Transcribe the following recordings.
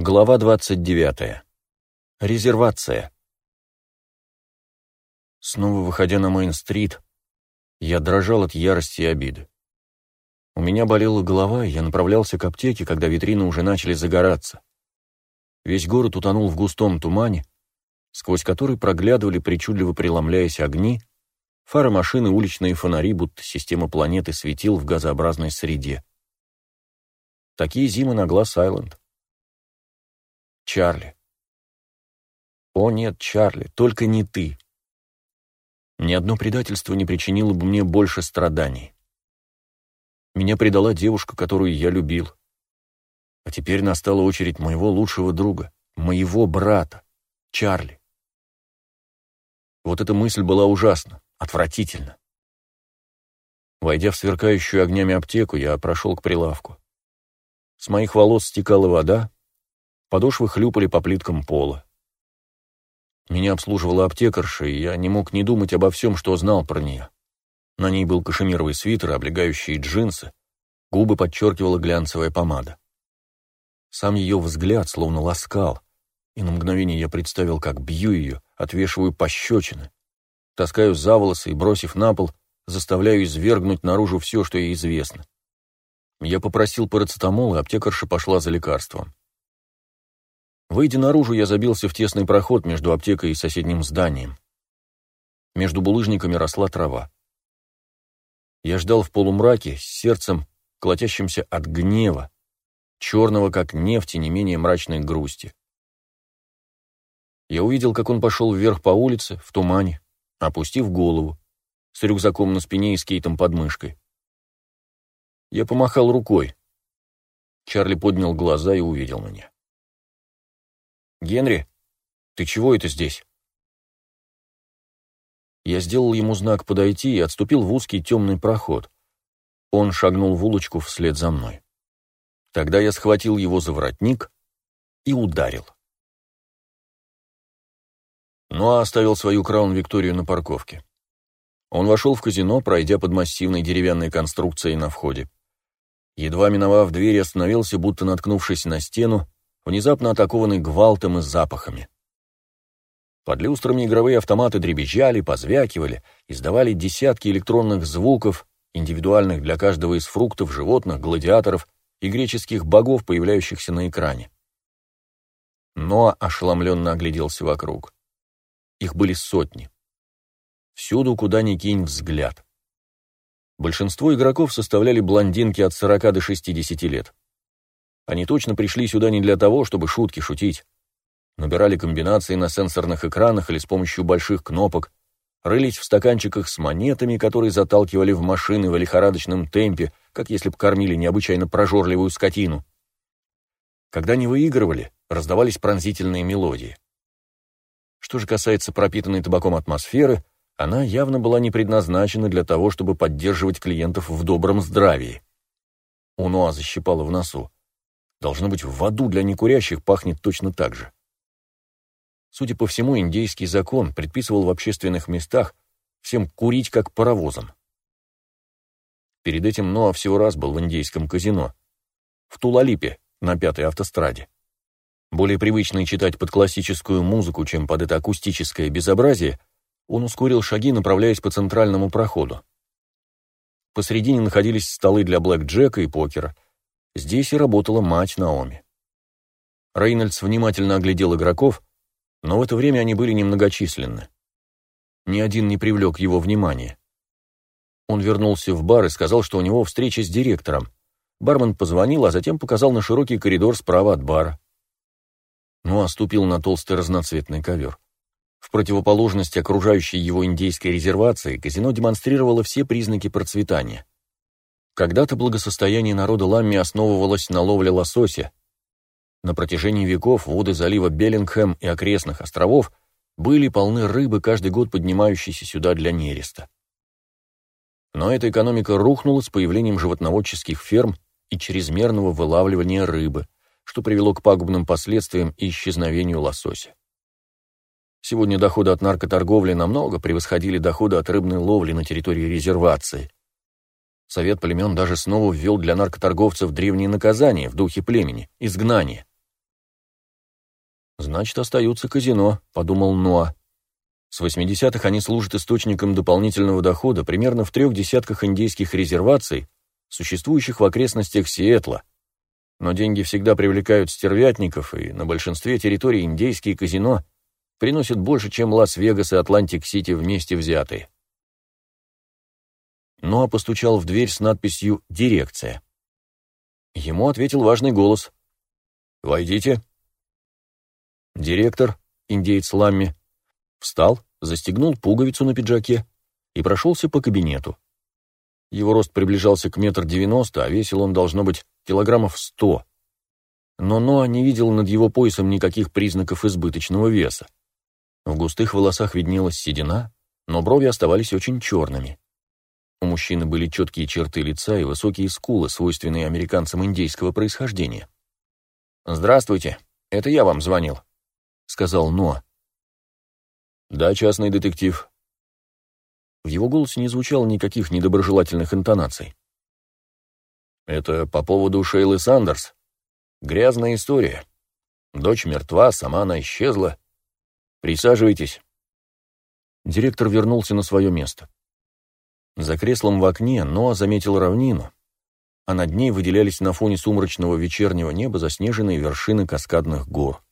Глава 29. Резервация. Снова выходя на Мейн-стрит, я дрожал от ярости и обиды. У меня болела голова, и я направлялся к аптеке, когда витрины уже начали загораться. Весь город утонул в густом тумане, сквозь который проглядывали, причудливо преломляясь огни, фары машины, уличные фонари, будто система планеты светил в газообразной среде. Такие зимы на Глаз-Айленд. Чарли. О нет, Чарли, только не ты. Ни одно предательство не причинило бы мне больше страданий. Меня предала девушка, которую я любил. А теперь настала очередь моего лучшего друга, моего брата, Чарли. Вот эта мысль была ужасна, отвратительна. Войдя в сверкающую огнями аптеку, я прошел к прилавку. С моих волос стекала вода, Подошвы хлюпали по плиткам пола. Меня обслуживала аптекарша, и я не мог не думать обо всем, что знал про нее. На ней был кашемировый свитер, облегающие джинсы, губы подчеркивала глянцевая помада. Сам ее взгляд словно ласкал, и на мгновение я представил, как бью ее, отвешиваю пощечины, таскаю за волосы и, бросив на пол, заставляю извергнуть наружу все, что ей известно. Я попросил парацетамол, и аптекарша пошла за лекарством. Выйдя наружу, я забился в тесный проход между аптекой и соседним зданием. Между булыжниками росла трава. Я ждал в полумраке, с сердцем, колотящимся от гнева, черного, как нефть, и не менее мрачной грусти. Я увидел, как он пошел вверх по улице, в тумане, опустив голову, с рюкзаком на спине и скейтом под мышкой. Я помахал рукой. Чарли поднял глаза и увидел меня. «Генри, ты чего это здесь?» Я сделал ему знак подойти и отступил в узкий темный проход. Он шагнул в улочку вслед за мной. Тогда я схватил его за воротник и ударил. Ну а оставил свою Краун Викторию на парковке. Он вошел в казино, пройдя под массивной деревянной конструкцией на входе. Едва миновав дверь, остановился, будто наткнувшись на стену, внезапно атакованный гвалтом и запахами. Под люстрами игровые автоматы дребезжали, позвякивали, издавали десятки электронных звуков, индивидуальных для каждого из фруктов, животных, гладиаторов и греческих богов, появляющихся на экране. Но ошеломленно огляделся вокруг. Их были сотни. Всюду, куда ни кинь взгляд. Большинство игроков составляли блондинки от 40 до 60 лет. Они точно пришли сюда не для того, чтобы шутки шутить. Набирали комбинации на сенсорных экранах или с помощью больших кнопок, рылись в стаканчиках с монетами, которые заталкивали в машины в лихорадочном темпе, как если бы кормили необычайно прожорливую скотину. Когда не выигрывали, раздавались пронзительные мелодии. Что же касается пропитанной табаком атмосферы, она явно была не предназначена для того, чтобы поддерживать клиентов в добром здравии. У Ноа защипало в носу. Должно быть, в аду для некурящих пахнет точно так же. Судя по всему, индейский закон предписывал в общественных местах всем курить как паровозом. Перед этим Ноа всего раз был в индейском казино. В Тулалипе, на пятой автостраде. Более привычный читать под классическую музыку, чем под это акустическое безобразие, он ускорил шаги, направляясь по центральному проходу. Посредине находились столы для блэк-джека и покера — Здесь и работала мать Наоми. Рейнольдс внимательно оглядел игроков, но в это время они были немногочисленны. Ни один не привлек его внимания. Он вернулся в бар и сказал, что у него встреча с директором. Бармен позвонил, а затем показал на широкий коридор справа от бара. Ну, оступил на толстый разноцветный ковер. В противоположность окружающей его индейской резервации, казино демонстрировало все признаки процветания. Когда-то благосостояние народа Ламми основывалось на ловле лосося. На протяжении веков воды залива Беллингхэм и окрестных островов были полны рыбы, каждый год поднимающейся сюда для нереста. Но эта экономика рухнула с появлением животноводческих ферм и чрезмерного вылавливания рыбы, что привело к пагубным последствиям и исчезновению лосося. Сегодня доходы от наркоторговли намного превосходили доходы от рыбной ловли на территории резервации. Совет племен даже снова ввел для наркоторговцев древние наказания в духе племени – изгнание. «Значит, остаются казино», — подумал Ноа. С 80-х они служат источником дополнительного дохода примерно в трех десятках индейских резерваций, существующих в окрестностях Сиэтла. Но деньги всегда привлекают стервятников, и на большинстве территорий индейские казино приносят больше, чем Лас-Вегас и Атлантик-Сити вместе взятые. Ноа постучал в дверь с надписью «Дирекция». Ему ответил важный голос. «Войдите». Директор, индейец Ламми, встал, застегнул пуговицу на пиджаке и прошелся по кабинету. Его рост приближался к метр девяносто, а весил он, должно быть, килограммов сто. Но Ноа не видел над его поясом никаких признаков избыточного веса. В густых волосах виднелась седина, но брови оставались очень черными. У мужчины были четкие черты лица и высокие скулы, свойственные американцам индейского происхождения. «Здравствуйте, это я вам звонил», — сказал Ноа. «Да, частный детектив». В его голосе не звучало никаких недоброжелательных интонаций. «Это по поводу Шейлы Сандерс. Грязная история. Дочь мертва, сама она исчезла. Присаживайтесь». Директор вернулся на свое место. За креслом в окне Ноа заметил равнину, а над ней выделялись на фоне сумрачного вечернего неба заснеженные вершины каскадных гор.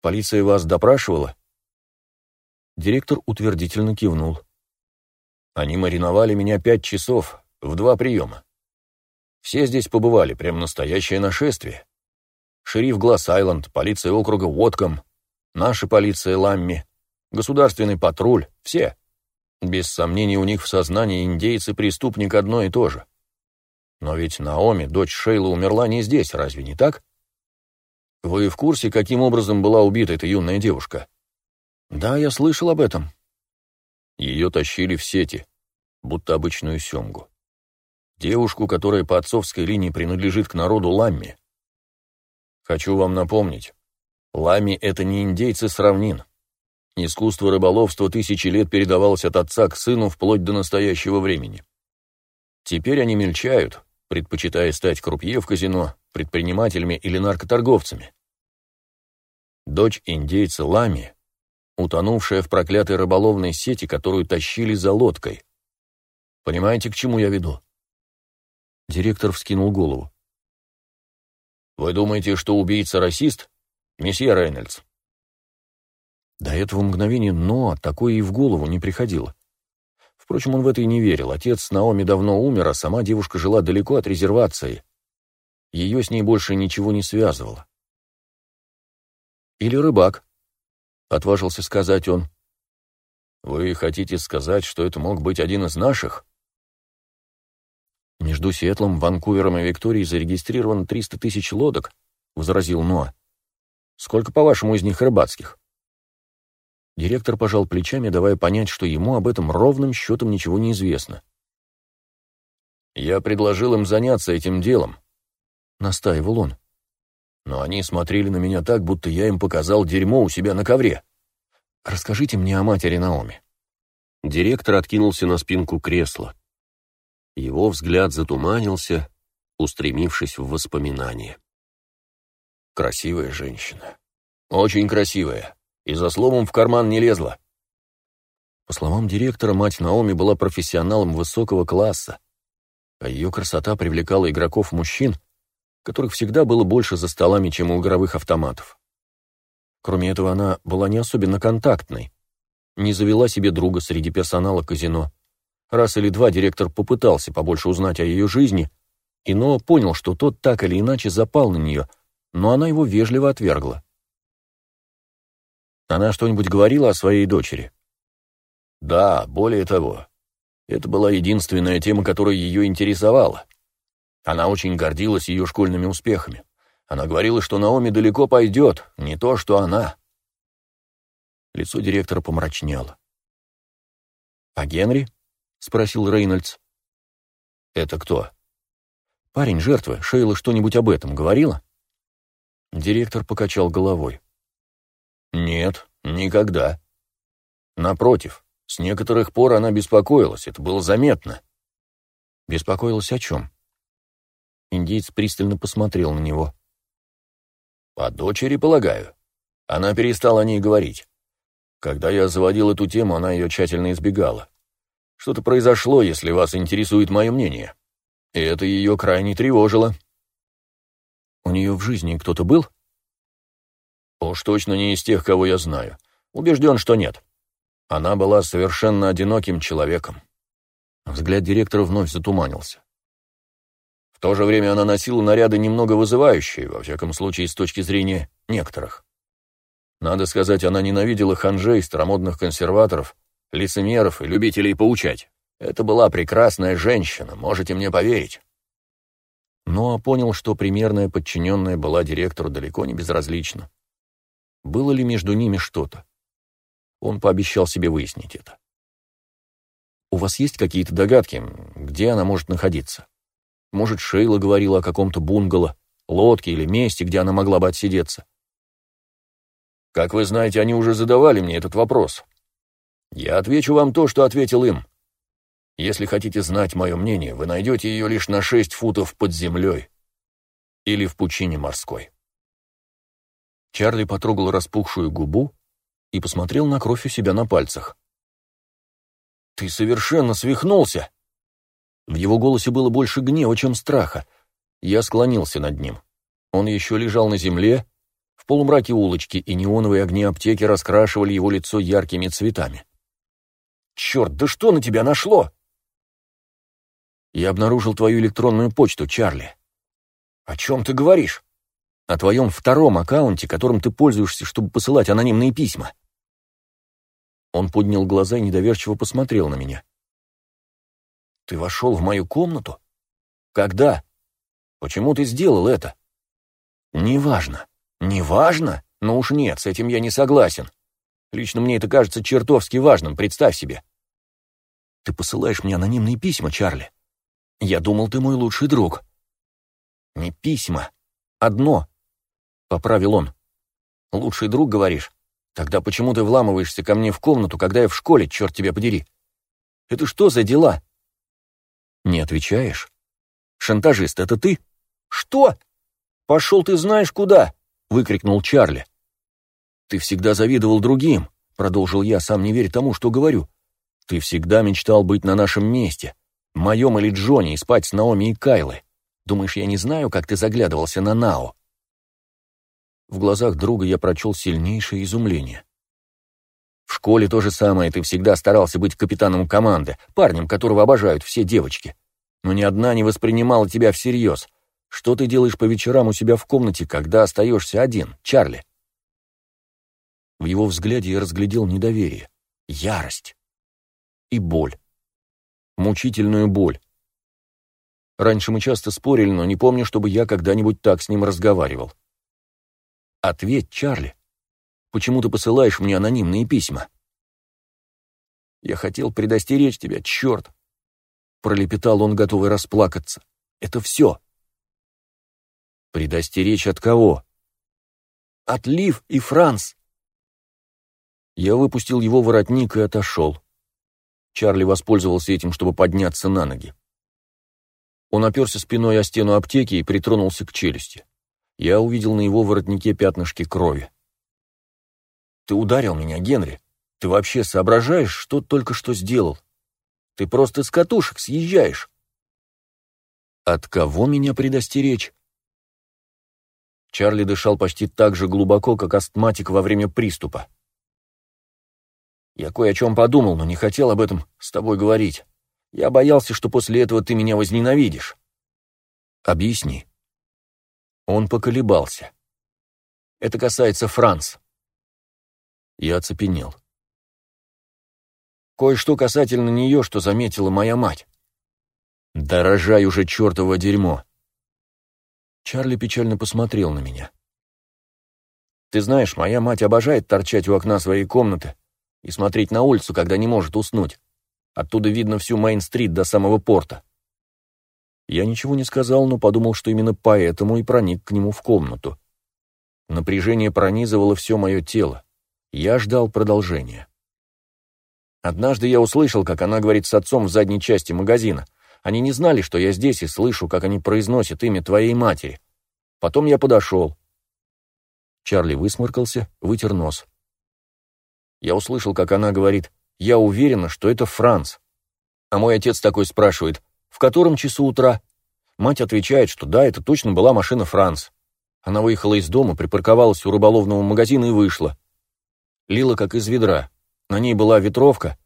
«Полиция вас допрашивала?» Директор утвердительно кивнул. «Они мариновали меня пять часов, в два приема. Все здесь побывали, прям настоящее нашествие. Шериф Гласс-Айленд, полиция округа Уотком, наша полиция Ламми, государственный патруль, все. Без сомнений, у них в сознании индейцы преступник одно и то же. Но ведь Наоми, дочь Шейла, умерла не здесь, разве не так? Вы в курсе, каким образом была убита эта юная девушка? Да, я слышал об этом. Ее тащили в сети, будто обычную семгу. Девушку, которая по отцовской линии принадлежит к народу Ламми. Хочу вам напомнить, Ламми — это не индейцы с равнин. Искусство рыболовства тысячи лет передавалось от отца к сыну вплоть до настоящего времени. Теперь они мельчают, предпочитая стать крупье в казино, предпринимателями или наркоторговцами. Дочь индейца Лами, утонувшая в проклятой рыболовной сети, которую тащили за лодкой. Понимаете, к чему я веду? Директор вскинул голову. «Вы думаете, что убийца расист, месье Рейнольдс?» До этого мгновения но такое и в голову не приходило. Впрочем, он в это и не верил. Отец Наоми давно умер, а сама девушка жила далеко от резервации. Ее с ней больше ничего не связывало. «Или рыбак», — отважился сказать он. «Вы хотите сказать, что это мог быть один из наших?» «Между Сиэтлом, Ванкувером и Викторией зарегистрировано 300 тысяч лодок», — возразил Ноа. «Сколько, по-вашему, из них рыбацких?» Директор пожал плечами, давая понять, что ему об этом ровным счетом ничего не известно. «Я предложил им заняться этим делом», — настаивал он. «Но они смотрели на меня так, будто я им показал дерьмо у себя на ковре. Расскажите мне о матери Наоми». Директор откинулся на спинку кресла. Его взгляд затуманился, устремившись в воспоминания. «Красивая женщина. Очень красивая и за словом в карман не лезла. По словам директора, мать Наоми была профессионалом высокого класса, а ее красота привлекала игроков-мужчин, которых всегда было больше за столами, чем у игровых автоматов. Кроме этого, она была не особенно контактной, не завела себе друга среди персонала казино. Раз или два директор попытался побольше узнать о ее жизни, и Ноа понял, что тот так или иначе запал на нее, но она его вежливо отвергла. Она что-нибудь говорила о своей дочери? Да, более того. Это была единственная тема, которая ее интересовала. Она очень гордилась ее школьными успехами. Она говорила, что Наоми далеко пойдет, не то, что она. Лицо директора помрачнело. «А Генри?» — спросил Рейнольдс. «Это кто?» «Парень жертвы. Шейла что-нибудь об этом говорила?» Директор покачал головой. Нет, никогда. Напротив, с некоторых пор она беспокоилась, это было заметно. Беспокоилась о чем? Индейец пристально посмотрел на него. По дочери, полагаю. Она перестала о ней говорить. Когда я заводил эту тему, она ее тщательно избегала. Что-то произошло, если вас интересует мое мнение. И это ее крайне тревожило. У нее в жизни кто-то был? Уж точно не из тех, кого я знаю. Убежден, что нет. Она была совершенно одиноким человеком. Взгляд директора вновь затуманился. В то же время она носила наряды немного вызывающие, во всяком случае, с точки зрения некоторых. Надо сказать, она ненавидела ханжей, старомодных консерваторов, лицемеров и любителей поучать. Это была прекрасная женщина, можете мне поверить. Но понял, что примерная подчиненная была директору далеко не безразлична. Было ли между ними что-то? Он пообещал себе выяснить это. «У вас есть какие-то догадки, где она может находиться? Может, Шейла говорила о каком-то бунгало, лодке или месте, где она могла бы отсидеться?» Как вы знаете, они уже задавали мне этот вопрос. Я отвечу вам то, что ответил им. Если хотите знать мое мнение, вы найдете ее лишь на шесть футов под землей или в пучине морской. Чарли потрогал распухшую губу и посмотрел на кровь у себя на пальцах. «Ты совершенно свихнулся!» В его голосе было больше гнева, чем страха. Я склонился над ним. Он еще лежал на земле, в полумраке улочки и неоновые огни аптеки раскрашивали его лицо яркими цветами. «Черт, да что на тебя нашло?» «Я обнаружил твою электронную почту, Чарли». «О чем ты говоришь?» «О твоем втором аккаунте, которым ты пользуешься, чтобы посылать анонимные письма». Он поднял глаза и недоверчиво посмотрел на меня. «Ты вошел в мою комнату? Когда? Почему ты сделал это?» «Неважно. Неважно? Ну уж нет, с этим я не согласен. Лично мне это кажется чертовски важным, представь себе. Ты посылаешь мне анонимные письма, Чарли. Я думал, ты мой лучший друг. Не письма. Одно. Поправил он. Лучший друг, говоришь? Тогда почему ты вламываешься ко мне в комнату, когда я в школе, черт тебя подери? Это что за дела? Не отвечаешь? Шантажист, это ты? Что? Пошел ты знаешь куда? — выкрикнул Чарли. «Ты всегда завидовал другим», — продолжил я, сам не веря тому, что говорю. «Ты всегда мечтал быть на нашем месте, моем или Джонни, и спать с Наоми и Кайлой. Думаешь, я не знаю, как ты заглядывался на Нао?» В глазах друга я прочел сильнейшее изумление. В школе то же самое, ты всегда старался быть капитаном команды, парнем, которого обожают все девочки. Но ни одна не воспринимала тебя всерьез, что ты делаешь по вечерам у себя в комнате, когда остаешься один, Чарли?» В его взгляде я разглядел недоверие, ярость и боль. Мучительную боль. Раньше мы часто спорили, но не помню, чтобы я когда-нибудь так с ним разговаривал. «Ответь, Чарли. Почему ты посылаешь мне анонимные письма?» «Я хотел предостеречь тебя, черт!» Пролепетал он, готовый расплакаться. «Это все. Предостеречь от кого? От Лив и Франц. Я выпустил его воротник и отошел. Чарли воспользовался этим, чтобы подняться на ноги. Он оперся спиной о стену аптеки и притронулся к челюсти. Я увидел на его воротнике пятнышки крови. «Ты ударил меня, Генри. Ты вообще соображаешь, что только что сделал? Ты просто с катушек съезжаешь». «От кого меня предостеречь?» Чарли дышал почти так же глубоко, как астматик во время приступа. «Я кое о чем подумал, но не хотел об этом с тобой говорить. Я боялся, что после этого ты меня возненавидишь». «Объясни». Он поколебался. «Это касается Франц». Я оцепенел. Кое-что касательно нее, что заметила моя мать. Дорожай уже чертово дерьмо. Чарли печально посмотрел на меня. «Ты знаешь, моя мать обожает торчать у окна своей комнаты и смотреть на улицу, когда не может уснуть. Оттуда видно всю Мейн-стрит до самого порта». Я ничего не сказал, но подумал, что именно поэтому и проник к нему в комнату. Напряжение пронизывало все мое тело. Я ждал продолжения. Однажды я услышал, как она говорит с отцом в задней части магазина — они не знали, что я здесь и слышу, как они произносят имя твоей матери. Потом я подошел. Чарли высморкался, вытер нос. Я услышал, как она говорит, «Я уверена, что это Франц». А мой отец такой спрашивает, «В котором часу утра?» Мать отвечает, что да, это точно была машина Франц. Она выехала из дома, припарковалась у рыболовного магазина и вышла. Лила как из ведра. На ней была ветровка,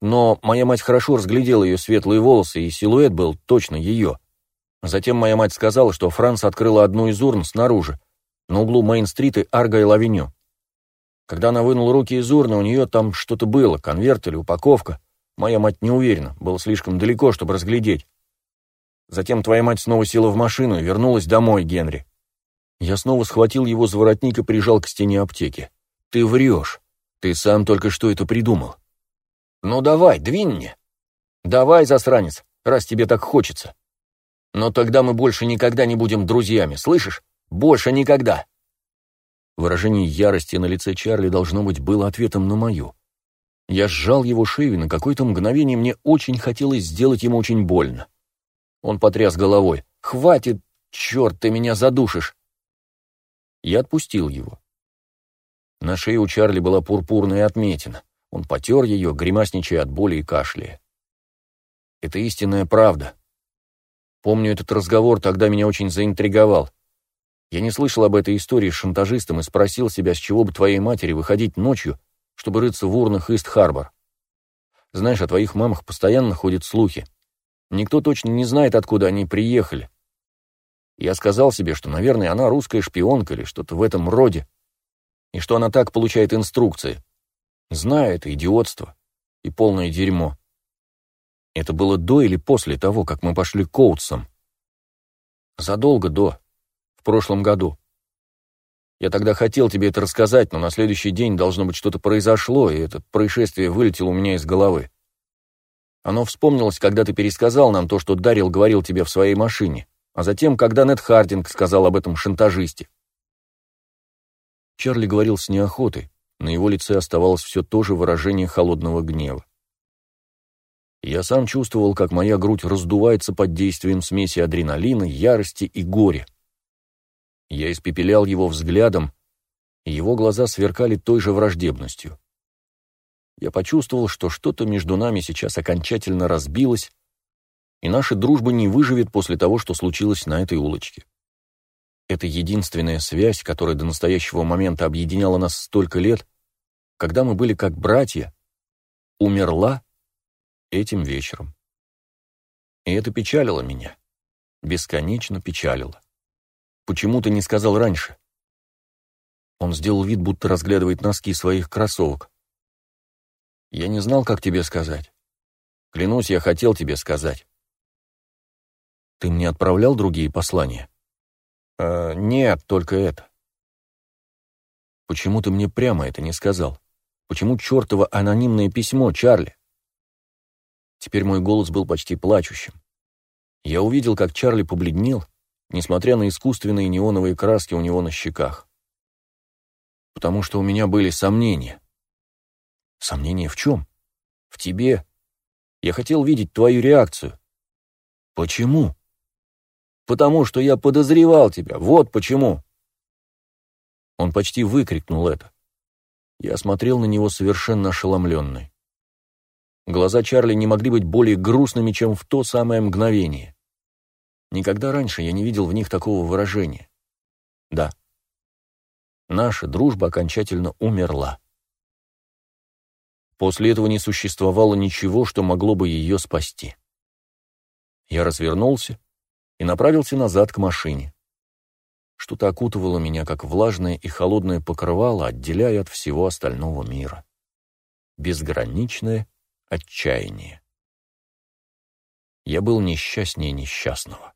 но моя мать хорошо разглядела ее светлые волосы, и силуэт был точно ее. Затем моя мать сказала, что Франц открыла одну из урн снаружи, на углу Мейн-стрит и Аргайл-авеню. Когда она вынула руки из урны, у нее там что-то было, конверт или упаковка. Моя мать не уверена, было слишком далеко, чтобы разглядеть. Затем твоя мать снова села в машину и вернулась домой, Генри. Я снова схватил его за воротник и прижал к стене аптеки. Ты врешь. Ты сам только что это придумал. Ну давай, двинь мне. Давай, засранец, раз тебе так хочется. Но тогда мы больше никогда не будем друзьями, слышишь? Больше никогда. Выражение ярости на лице Чарли должно быть было ответом на мою. Я сжал его шею, и на какое-то мгновение мне очень хотелось сделать ему очень больно. Он потряс головой. «Хватит! Черт, ты меня задушишь!» Я отпустил его. На шее у Чарли была пурпурная отметина. Он потер ее, гримасничая от боли и кашляя. Это истинная правда. Помню, этот разговор тогда меня очень заинтриговал. Я не слышал об этой истории с шантажистом и спросил себя, с чего бы твоей матери выходить ночью, чтобы рыться в урнах Ист-Харбор. Знаешь, о твоих мамах постоянно ходят слухи. Никто точно не знает, откуда они приехали. Я сказал себе, что, наверное, она русская шпионка или что-то в этом роде, и что она так получает инструкции. Знаю, это идиотство и полное дерьмо. Это было до или после того, как мы пошли к Коутсам? Задолго до в прошлом году. Я тогда хотел тебе это рассказать, но на следующий день должно быть что-то произошло, и это происшествие вылетело у меня из головы. Оно вспомнилось, когда ты пересказал нам то, что Дарил говорил тебе в своей машине, а затем, когда Нед Хардинг сказал об этом шантажисте. Чарли говорил с неохотой, на его лице оставалось все то же выражение холодного гнева. Я сам чувствовал, как моя грудь раздувается под действием смеси адреналина, ярости и горя. Я испепелял его взглядом, и его глаза сверкали той же враждебностью. Я почувствовал, что что-то между нами сейчас окончательно разбилось, и наша дружба не выживет после того, что случилось на этой улочке. Это единственная связь, которая до настоящего момента объединяла нас столько лет, когда мы были как братья, умерла этим вечером. И это печалило меня, бесконечно печалило. Почему ты не сказал раньше?» Он сделал вид, будто разглядывает носки своих кроссовок. «Я не знал, как тебе сказать. Клянусь, я хотел тебе сказать». «Ты мне отправлял другие послания?» «Э, «Нет, только это». «Почему ты мне прямо это не сказал? Почему чертово анонимное письмо, Чарли?» Теперь мой голос был почти плачущим. Я увидел, как Чарли побледнел, несмотря на искусственные неоновые краски у него на щеках. Потому что у меня были сомнения. Сомнения в чем? В тебе. Я хотел видеть твою реакцию. Почему? Потому что я подозревал тебя, вот почему. Он почти выкрикнул это. Я смотрел на него совершенно ошеломленный. Глаза Чарли не могли быть более грустными, чем в то самое мгновение. Никогда раньше я не видел в них такого выражения. Да, наша дружба окончательно умерла. После этого не существовало ничего, что могло бы ее спасти. Я развернулся и направился назад к машине. Что-то окутывало меня, как влажное и холодное покрывало, отделяя от всего остального мира. Безграничное отчаяние. Я был несчастнее несчастного.